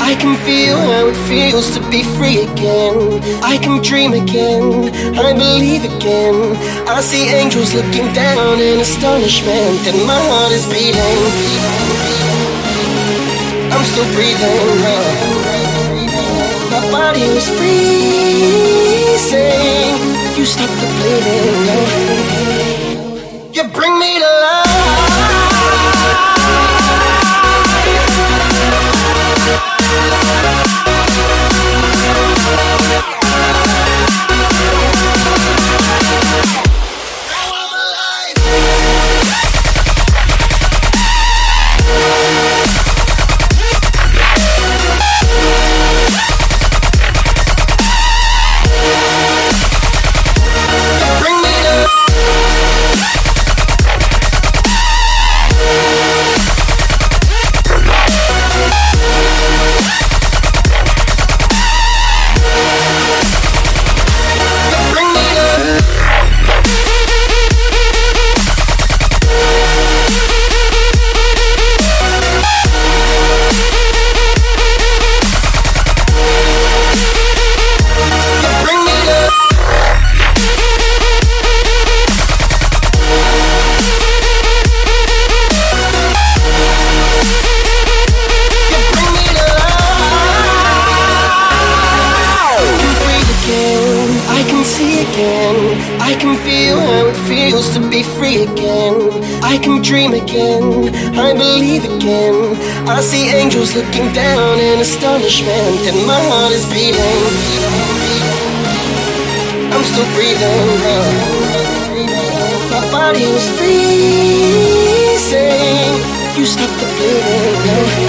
I can feel how it feels to be free again. I can dream again. I believe again. I see angels looking down in astonishment, and my heart is beating. I'm still breathing. My body was freezing. You stopped the bleeding. I can see again, I can feel how it feels to be free again. I can dream again. I believe again. I see angels looking down in astonishment, and my heart is beating. I'm still breathing. My body was freezing. You stopped the bleeding.